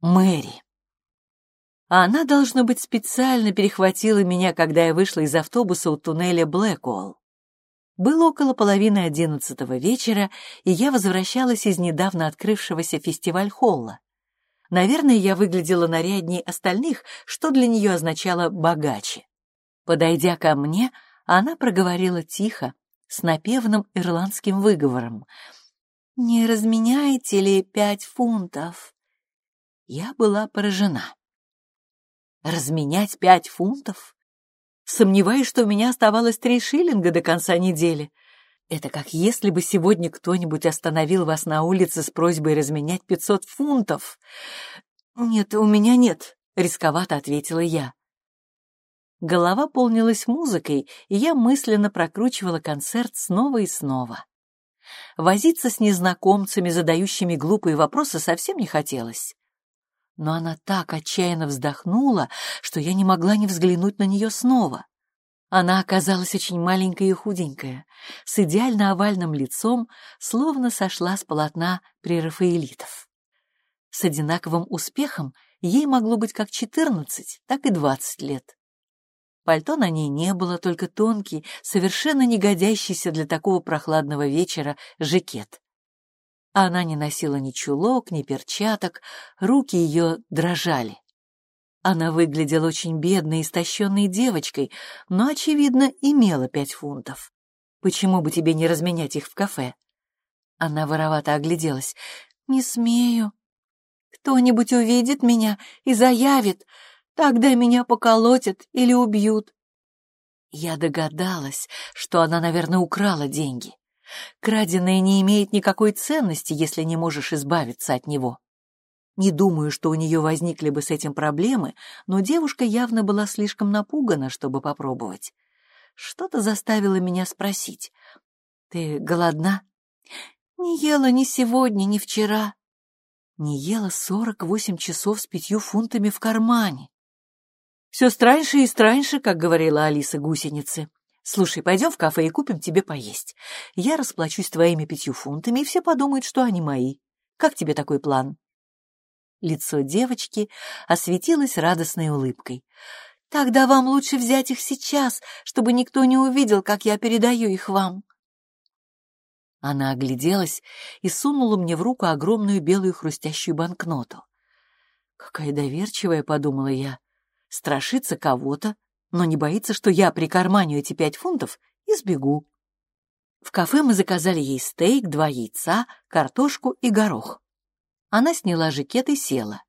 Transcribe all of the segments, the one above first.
Мэри. Она, должно быть, специально перехватила меня, когда я вышла из автобуса у туннеля Блэкуолл. Было около половины одиннадцатого вечера, и я возвращалась из недавно открывшегося фестиваль-холла. Наверное, я выглядела наряднее остальных, что для нее означало «богаче». Подойдя ко мне, она проговорила тихо, с напевным ирландским выговором. «Не разменяете ли пять фунтов?» Я была поражена. «Разменять пять фунтов?» Сомневаюсь, что у меня оставалось три шиллинга до конца недели. Это как если бы сегодня кто-нибудь остановил вас на улице с просьбой разменять пятьсот фунтов. Нет, у меня нет, рисковато ответила я. Голова полнилась музыкой, и я мысленно прокручивала концерт снова и снова. Возиться с незнакомцами, задающими глупые вопросы, совсем не хотелось. Но она так отчаянно вздохнула, что я не могла не взглянуть на нее снова. Она оказалась очень маленькая и худенькая, с идеально овальным лицом, словно сошла с полотна прерафаэлитов. С одинаковым успехом ей могло быть как четырнадцать, так и двадцать лет. Пальто на ней не было, только тонкий, совершенно не годящийся для такого прохладного вечера жакет. Она не носила ни чулок, ни перчаток, руки ее дрожали. Она выглядела очень бедной, истощенной девочкой, но, очевидно, имела пять фунтов. Почему бы тебе не разменять их в кафе? Она воровато огляделась. «Не смею. Кто-нибудь увидит меня и заявит. Тогда меня поколотят или убьют». Я догадалась, что она, наверное, украла деньги. Краденое не имеет никакой ценности, если не можешь избавиться от него. Не думаю, что у нее возникли бы с этим проблемы, но девушка явно была слишком напугана, чтобы попробовать. Что-то заставило меня спросить. «Ты голодна?» «Не ела ни сегодня, ни вчера». Не ела сорок восемь часов с пятью фунтами в кармане. «Все страньше и страньше», как говорила Алиса гусеницы. Слушай, пойдем в кафе и купим тебе поесть. Я расплачусь твоими пятью фунтами, и все подумают, что они мои. Как тебе такой план?» Лицо девочки осветилось радостной улыбкой. «Тогда вам лучше взять их сейчас, чтобы никто не увидел, как я передаю их вам». Она огляделась и сунула мне в руку огромную белую хрустящую банкноту. «Какая доверчивая», — подумала я, — «страшится кого-то, но не боится, что я прикарманю эти пять фунтов и сбегу. В кафе мы заказали ей стейк, два яйца, картошку и горох. Она сняла жакет и села.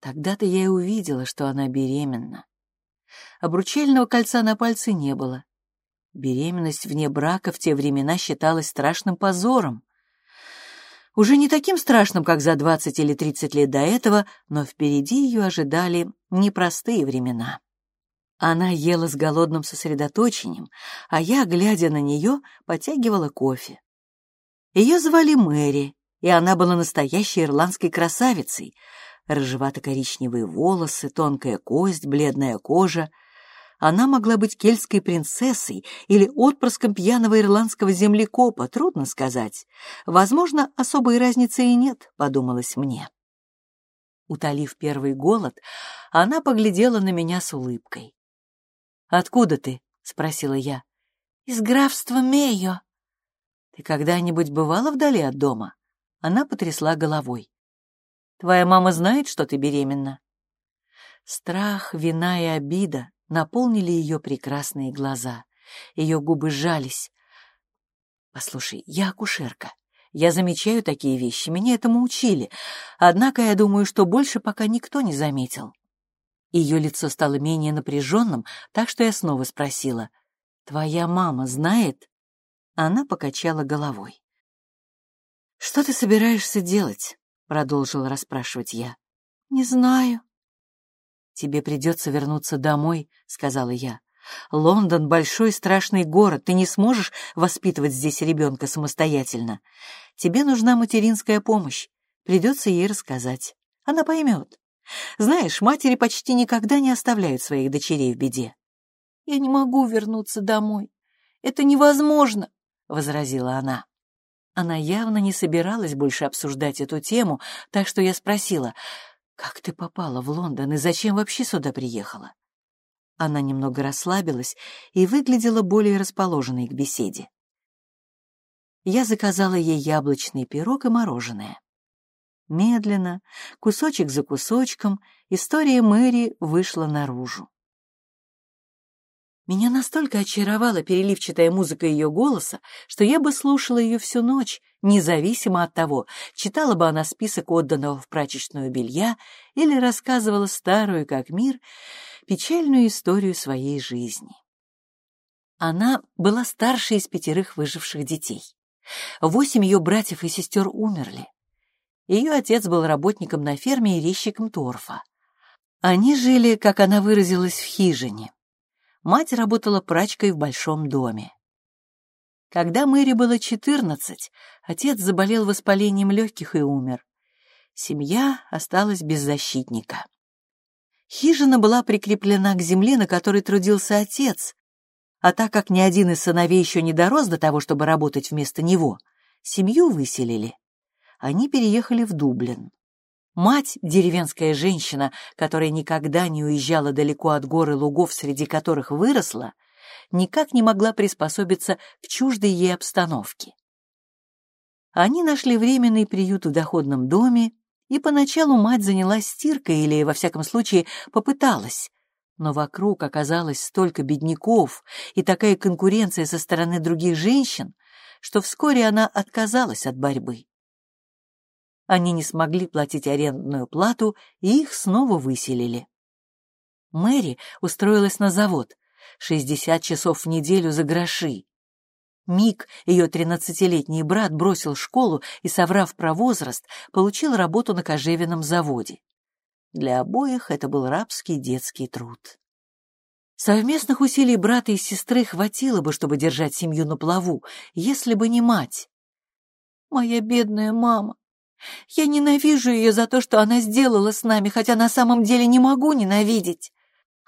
Тогда-то я и увидела, что она беременна. Обручального кольца на пальце не было. Беременность вне брака в те времена считалась страшным позором. Уже не таким страшным, как за двадцать или тридцать лет до этого, но впереди ее ожидали непростые времена. Она ела с голодным сосредоточением, а я, глядя на нее, потягивала кофе. Ее звали Мэри, и она была настоящей ирландской красавицей. Рыжевато-коричневые волосы, тонкая кость, бледная кожа. Она могла быть кельтской принцессой или отпрыском пьяного ирландского землекопа, трудно сказать. Возможно, особой разницы и нет, подумалось мне. Утолив первый голод, она поглядела на меня с улыбкой. «Откуда ты?» — спросила я. «Из графства Мейо». «Ты когда-нибудь бывала вдали от дома?» Она потрясла головой. «Твоя мама знает, что ты беременна?» Страх, вина и обида наполнили ее прекрасные глаза. Ее губы сжались. «Послушай, я акушерка. Я замечаю такие вещи, меня этому учили. Однако я думаю, что больше пока никто не заметил. Ее лицо стало менее напряженным, так что я снова спросила, «Твоя мама знает?» Она покачала головой. «Что ты собираешься делать?» — продолжила расспрашивать я. «Не знаю». «Тебе придется вернуться домой», — сказала я. «Лондон — большой страшный город, ты не сможешь воспитывать здесь ребенка самостоятельно. Тебе нужна материнская помощь. Придется ей рассказать. Она поймет. Знаешь, матери почти никогда не оставляют своих дочерей в беде. «Я не могу вернуться домой. Это невозможно», — возразила она. Она явно не собиралась больше обсуждать эту тему, так что я спросила, «Как ты попала в Лондон и зачем вообще сюда приехала?» Она немного расслабилась и выглядела более расположенной к беседе. Я заказала ей яблочный пирог и мороженое. Медленно, кусочек за кусочком, история Мэри вышла наружу. Меня настолько очаровала переливчатая музыка ее голоса, что я бы слушала ее всю ночь, независимо от того, читала бы она список отданного в прачечную белья или рассказывала старую, как мир, печальную историю своей жизни. Она была старшей из пятерых выживших детей. Восемь ее братьев и сестер умерли. Ее отец был работником на ферме и резчиком торфа. Они жили, как она выразилась, в хижине. Мать работала прачкой в большом доме. Когда Мэри было четырнадцать, отец заболел воспалением легких и умер. Семья осталась без защитника. Хижина была прикреплена к земле, на которой трудился отец, а так как ни один из сыновей еще не дорос до того, чтобы работать вместо него, семью выселили. Они переехали в Дублин. Мать, деревенская женщина, которая никогда не уезжала далеко от гор и лугов, среди которых выросла, никак не могла приспособиться к чуждой ей обстановке. Они нашли временный приют в доходном доме, и поначалу мать занялась стиркой или, во всяком случае, попыталась. Но вокруг оказалось столько бедняков и такая конкуренция со стороны других женщин, что вскоре она отказалась от борьбы. Они не смогли платить арендную плату, и их снова выселили. Мэри устроилась на завод. 60 часов в неделю за гроши. Мик, ее тринадцатилетний брат, бросил школу и, соврав про возраст, получил работу на кожевенном заводе. Для обоих это был рабский детский труд. Совместных усилий брата и сестры хватило бы, чтобы держать семью на плаву, если бы не мать. «Моя бедная мама! Я ненавижу ее за то, что она сделала с нами, хотя на самом деле не могу ненавидеть.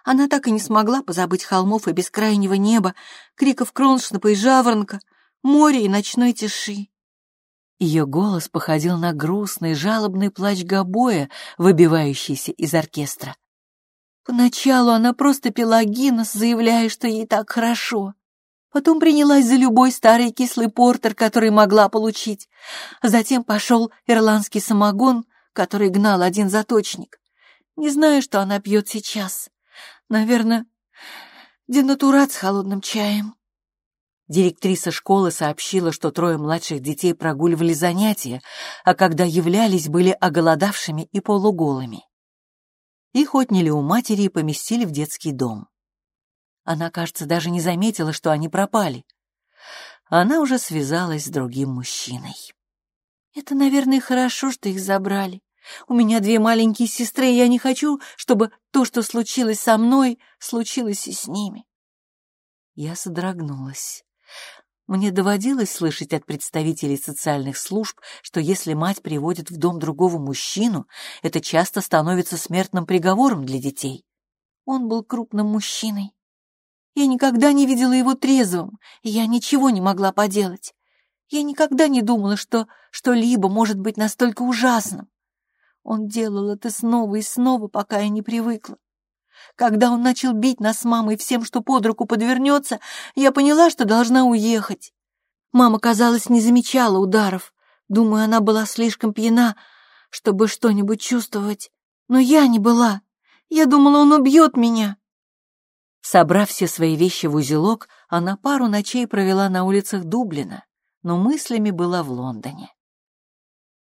Она так и не смогла позабыть холмов и бескрайнего неба, криков кроншнапа и жаворонка, моря и ночной тиши. Ее голос походил на грустный, жалобный плач гобоя, выбивающийся из оркестра. Поначалу она просто пила Гиннес, заявляя, что ей так хорошо. Потом принялась за любой старый кислый портер, который могла получить. Затем пошел ирландский самогон, который гнал один заточник. Не знаю, что она пьет сейчас. Наверное, денатурат с холодным чаем. Директриса школы сообщила, что трое младших детей прогуливали занятия, а когда являлись, были оголодавшими и полуголыми. Их отняли у матери и поместили в детский дом. Она, кажется, даже не заметила, что они пропали. Она уже связалась с другим мужчиной. Это, наверное, хорошо, что их забрали. У меня две маленькие сестры, и я не хочу, чтобы то, что случилось со мной, случилось и с ними. Я содрогнулась. Мне доводилось слышать от представителей социальных служб, что если мать приводит в дом другого мужчину, это часто становится смертным приговором для детей. Он был крупным мужчиной. Я никогда не видела его трезвым, и я ничего не могла поделать. Я никогда не думала, что что-либо может быть настолько ужасным. Он делал это снова и снова, пока я не привыкла. Когда он начал бить нас с мамой всем, что под руку подвернется, я поняла, что должна уехать. Мама, казалось, не замечала ударов. Думаю, она была слишком пьяна, чтобы что-нибудь чувствовать. Но я не была. Я думала, он убьет меня. Собрав все свои вещи в узелок, она пару ночей провела на улицах Дублина, но мыслями была в Лондоне.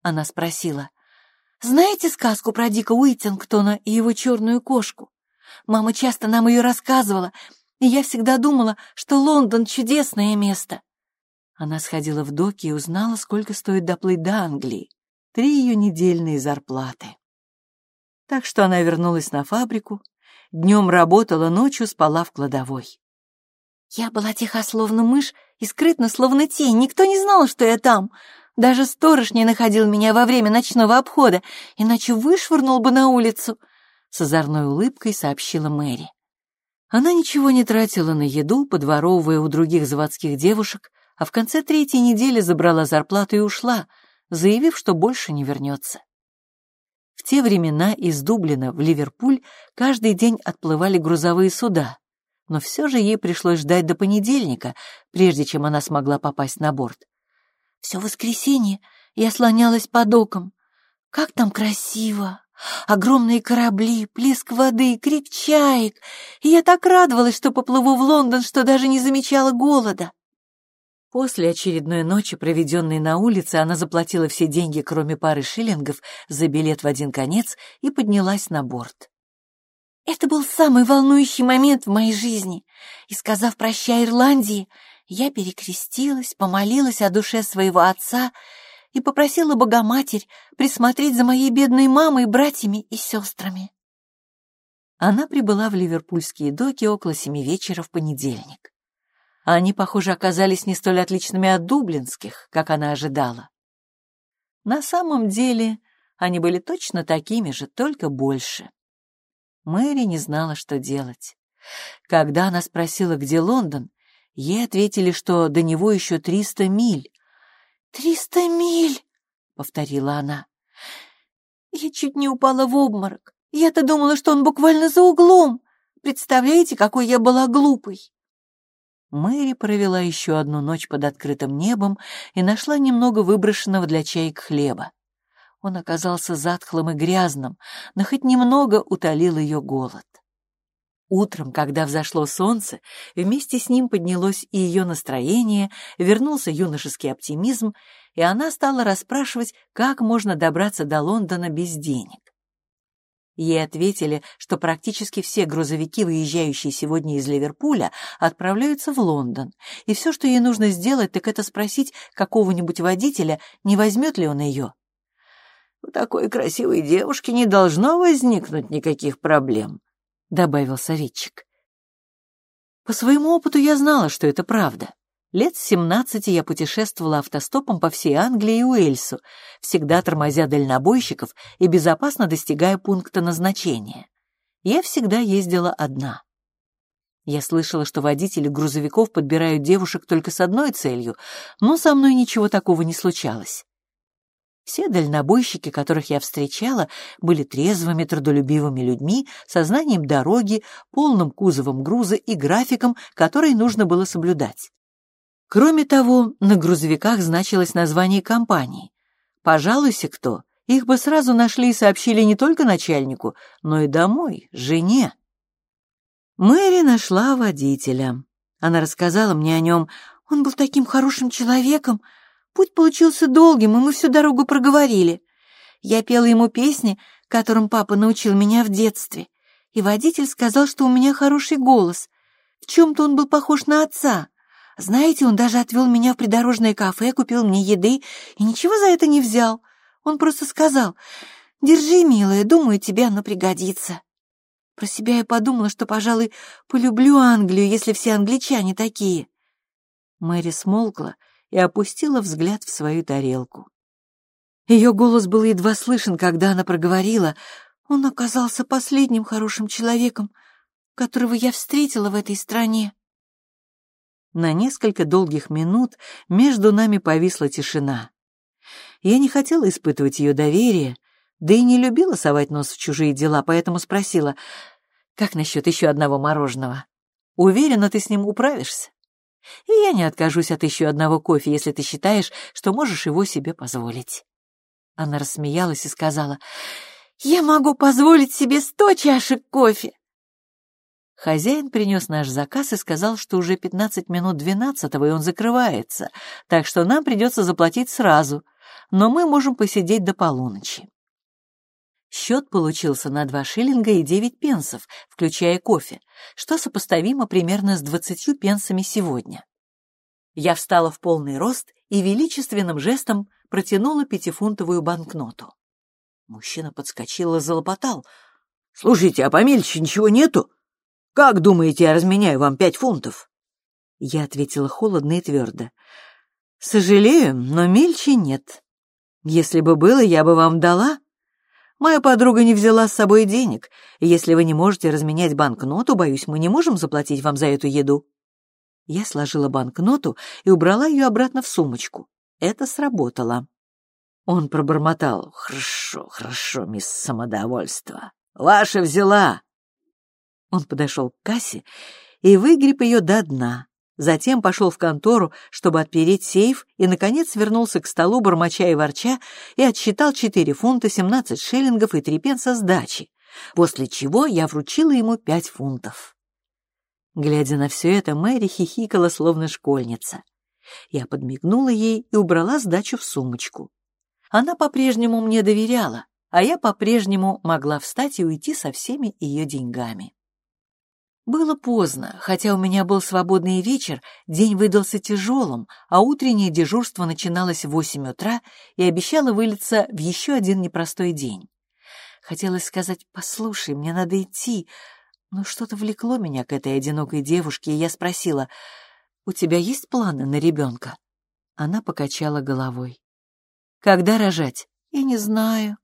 Она спросила, «Знаете сказку про Дика Уиттингтона и его черную кошку? Мама часто нам ее рассказывала, и я всегда думала, что Лондон — чудесное место». Она сходила в доки и узнала, сколько стоит доплыть до Англии. Три ее недельные зарплаты. Так что она вернулась на фабрику Днем работала, ночью спала в кладовой. Я была тиха, словно мышь, и скрытна, словно тень. Никто не знал, что я там. Даже сторож не находил меня во время ночного обхода, иначе вышвырнул бы на улицу. С озорной улыбкой сообщила Мэри. Она ничего не тратила на еду, подворовывая у других заводских девушек, а в конце третьей недели забрала зарплату и ушла, заявив, что больше не вернется. Те времена из Дублина в Ливерпуль каждый день отплывали грузовые суда, но все же ей пришлось ждать до понедельника, прежде чем она смогла попасть на борт. Все воскресенье я слонялась по докам. Как там красиво! Огромные корабли, плеск воды, крик чаек. И я так радовалась, что поплыву в Лондон, что даже не замечала голода. После очередной ночи, проведенной на улице, она заплатила все деньги, кроме пары шиллингов, за билет в один конец и поднялась на борт. Это был самый волнующий момент в моей жизни. И, сказав «прощай Ирландии», я перекрестилась, помолилась о душе своего отца и попросила Богоматерь присмотреть за моей бедной мамой, братьями и сестрами. Она прибыла в ливерпульские доки около семи вечера в понедельник они, похоже, оказались не столь отличными от дублинских, как она ожидала. На самом деле они были точно такими же, только больше. Мэри не знала, что делать. Когда она спросила, где Лондон, ей ответили, что до него еще триста миль. «Триста миль!» — повторила она. «Я чуть не упала в обморок. Я-то думала, что он буквально за углом. Представляете, какой я была глупой!» Мэри провела еще одну ночь под открытым небом и нашла немного выброшенного для чаек хлеба. Он оказался затхлым и грязным, но хоть немного утолил ее голод. Утром, когда взошло солнце, вместе с ним поднялось и ее настроение, вернулся юношеский оптимизм, и она стала расспрашивать, как можно добраться до Лондона без денег. Ей ответили, что практически все грузовики, выезжающие сегодня из Ливерпуля, отправляются в Лондон, и все, что ей нужно сделать, так это спросить какого-нибудь водителя, не возьмет ли он ее. «У такой красивой девушки не должно возникнуть никаких проблем», — добавил советчик. По своему опыту я знала, что это правда. Лет с семнадцати я путешествовала автостопом по всей Англии и Уэльсу, всегда тормозя дальнобойщиков и безопасно достигая пункта назначения. Я всегда ездила одна. Я слышала, что водители грузовиков подбирают девушек только с одной целью, но со мной ничего такого не случалось. Все дальнобойщики, которых я встречала, были трезвыми, трудолюбивыми людьми, со знанием дороги, полным кузовом груза и графиком, который нужно было соблюдать. Кроме того, на грузовиках значилось название компании. Пожалуйся кто, их бы сразу нашли и сообщили не только начальнику, но и домой, жене. Мэри нашла водителя. Она рассказала мне о нем. Он был таким хорошим человеком. Путь получился долгим, и мы всю дорогу проговорили. Я пела ему песни, которым папа научил меня в детстве. И водитель сказал, что у меня хороший голос. В чем-то он был похож на отца. Знаете, он даже отвел меня в придорожное кафе, купил мне еды и ничего за это не взял. Он просто сказал, «Держи, милая, думаю, тебе оно пригодится». Про себя я подумала, что, пожалуй, полюблю Англию, если все англичане такие. Мэри смолкла и опустила взгляд в свою тарелку. Ее голос был едва слышен, когда она проговорила, «Он оказался последним хорошим человеком, которого я встретила в этой стране». На несколько долгих минут между нами повисла тишина. Я не хотела испытывать ее доверие, да и не любила совать нос в чужие дела, поэтому спросила, «Как насчет еще одного мороженого? Уверена, ты с ним управишься? И я не откажусь от еще одного кофе, если ты считаешь, что можешь его себе позволить». Она рассмеялась и сказала, «Я могу позволить себе сто чашек кофе. Хозяин принес наш заказ и сказал, что уже 15 минут двенадцатого, и он закрывается, так что нам придется заплатить сразу, но мы можем посидеть до полуночи. Счет получился на два шиллинга и девять пенсов, включая кофе, что сопоставимо примерно с двадцатью пенсами сегодня. Я встала в полный рост и величественным жестом протянула пятифунтовую банкноту. Мужчина подскочил и залопотал. «Слушайте, а помельче ничего нету?» Как думаете, я разменяю вам пять фунтов?» Я ответила холодно и твердо. «Сожалею, но мельче нет. Если бы было, я бы вам дала. Моя подруга не взяла с собой денег, и если вы не можете разменять банкноту, боюсь, мы не можем заплатить вам за эту еду». Я сложила банкноту и убрала ее обратно в сумочку. Это сработало. Он пробормотал. «Хорошо, хорошо, мисс Самодовольство. Ваша взяла!» Он подошел к кассе и выгреб ее до дна. Затем пошел в контору, чтобы отпереть сейф, и, наконец, вернулся к столу, бормоча и ворча, и отсчитал 4 фунта, 17 шиллингов и 3 пенса сдачи, после чего я вручила ему 5 фунтов. Глядя на все это, Мэри хихикала, словно школьница. Я подмигнула ей и убрала сдачу в сумочку. Она по-прежнему мне доверяла, а я по-прежнему могла встать и уйти со всеми ее деньгами. Было поздно, хотя у меня был свободный вечер, день выдался тяжелым, а утреннее дежурство начиналось в восемь утра и обещало вылиться в еще один непростой день. Хотелось сказать «послушай, мне надо идти», но что-то влекло меня к этой одинокой девушке, и я спросила «У тебя есть планы на ребенка?» Она покачала головой. «Когда рожать?» «Я не знаю».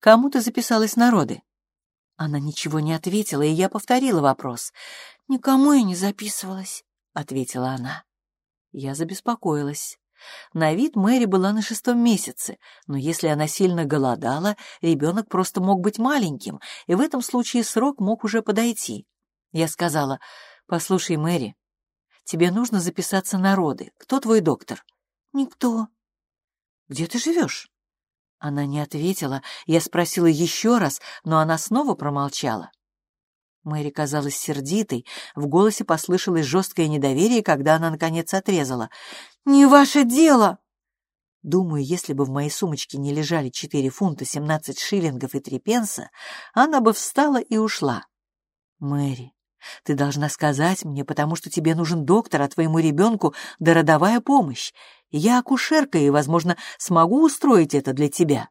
«Кому ты записалась на роды?» Она ничего не ответила, и я повторила вопрос. «Никому я не записывалась», — ответила она. Я забеспокоилась. На вид Мэри была на шестом месяце, но если она сильно голодала, ребенок просто мог быть маленьким, и в этом случае срок мог уже подойти. Я сказала, «Послушай, Мэри, тебе нужно записаться на роды. Кто твой доктор?» «Никто». «Где ты живешь?» Она не ответила, я спросила еще раз, но она снова промолчала. Мэри казалась сердитой, в голосе послышалось жесткое недоверие, когда она, наконец, отрезала. «Не ваше дело!» Думаю, если бы в моей сумочке не лежали четыре фунта семнадцать шиллингов и три пенса, она бы встала и ушла. «Мэри, ты должна сказать мне, потому что тебе нужен доктор, а твоему ребенку дородовая помощь. Я акушерка и, возможно, смогу устроить это для тебя».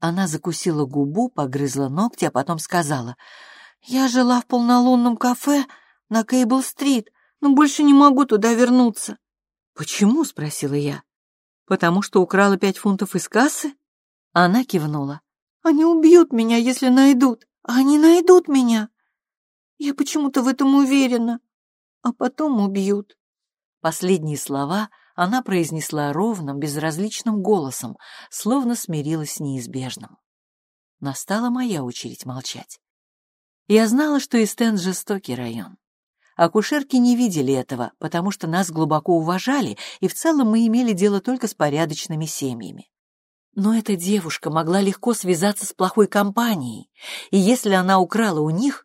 Она закусила губу, погрызла ногти, а потом сказала, «Я жила в полнолунном кафе на Кейбл-стрит, но больше не могу туда вернуться». «Почему?» — спросила я. «Потому что украла пять фунтов из кассы?» Она кивнула. «Они убьют меня, если найдут. Они найдут меня. Я почему-то в этом уверена. А потом убьют». Последние слова — она произнесла ровным, безразличным голосом, словно смирилась с неизбежным. Настала моя очередь молчать. Я знала, что Истен — жестокий район. Акушерки не видели этого, потому что нас глубоко уважали, и в целом мы имели дело только с порядочными семьями. Но эта девушка могла легко связаться с плохой компанией, и если она украла у них,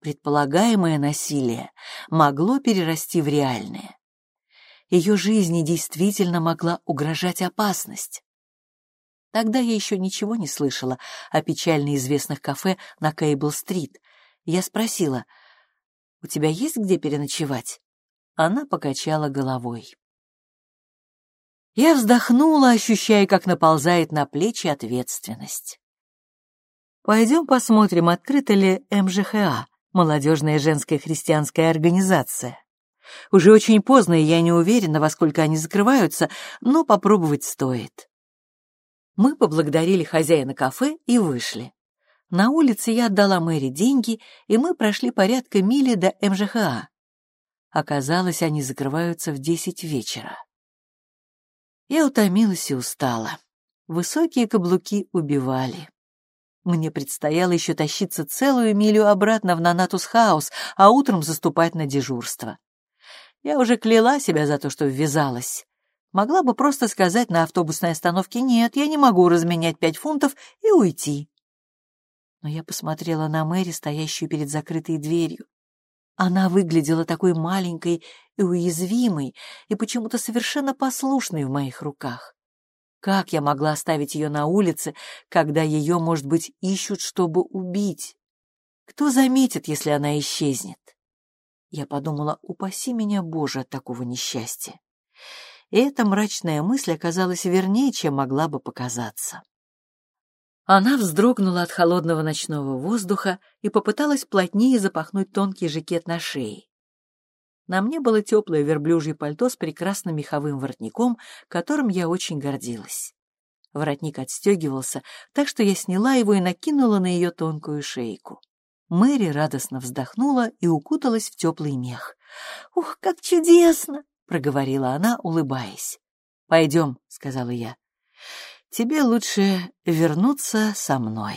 предполагаемое насилие могло перерасти в реальное ее жизни действительно могла угрожать опасность. Тогда я еще ничего не слышала о печально известных кафе на Кейбл-стрит. Я спросила, «У тебя есть где переночевать?» Она покачала головой. Я вздохнула, ощущая, как наползает на плечи ответственность. «Пойдем посмотрим, открыта ли МЖХА, молодежная женская христианская организация». Уже очень поздно, и я не уверена, во сколько они закрываются, но попробовать стоит. Мы поблагодарили хозяина кафе и вышли. На улице я отдала Мэри деньги, и мы прошли порядка мили до МЖХА. Оказалось, они закрываются в десять вечера. Я утомилась и устала. Высокие каблуки убивали. Мне предстояло еще тащиться целую милю обратно в Ноннатус-хаус, а утром заступать на дежурство. Я уже кляла себя за то, что ввязалась. Могла бы просто сказать на автобусной остановке «нет, я не могу разменять пять фунтов» и уйти. Но я посмотрела на Мэри, стоящую перед закрытой дверью. Она выглядела такой маленькой и уязвимой, и почему-то совершенно послушной в моих руках. Как я могла оставить ее на улице, когда ее, может быть, ищут, чтобы убить? Кто заметит, если она исчезнет? Я подумала, упаси меня, Боже, от такого несчастья. Эта мрачная мысль оказалась вернее, чем могла бы показаться. Она вздрогнула от холодного ночного воздуха и попыталась плотнее запахнуть тонкий жакет на шее. На мне было теплое верблюжье пальто с прекрасным меховым воротником, которым я очень гордилась. Воротник отстегивался, так что я сняла его и накинула на ее тонкую шейку. Мэри радостно вздохнула и укуталась в теплый мех. «Ух, как чудесно!» — проговорила она, улыбаясь. «Пойдем», — сказала я. Тебе лучше вернуться со мной.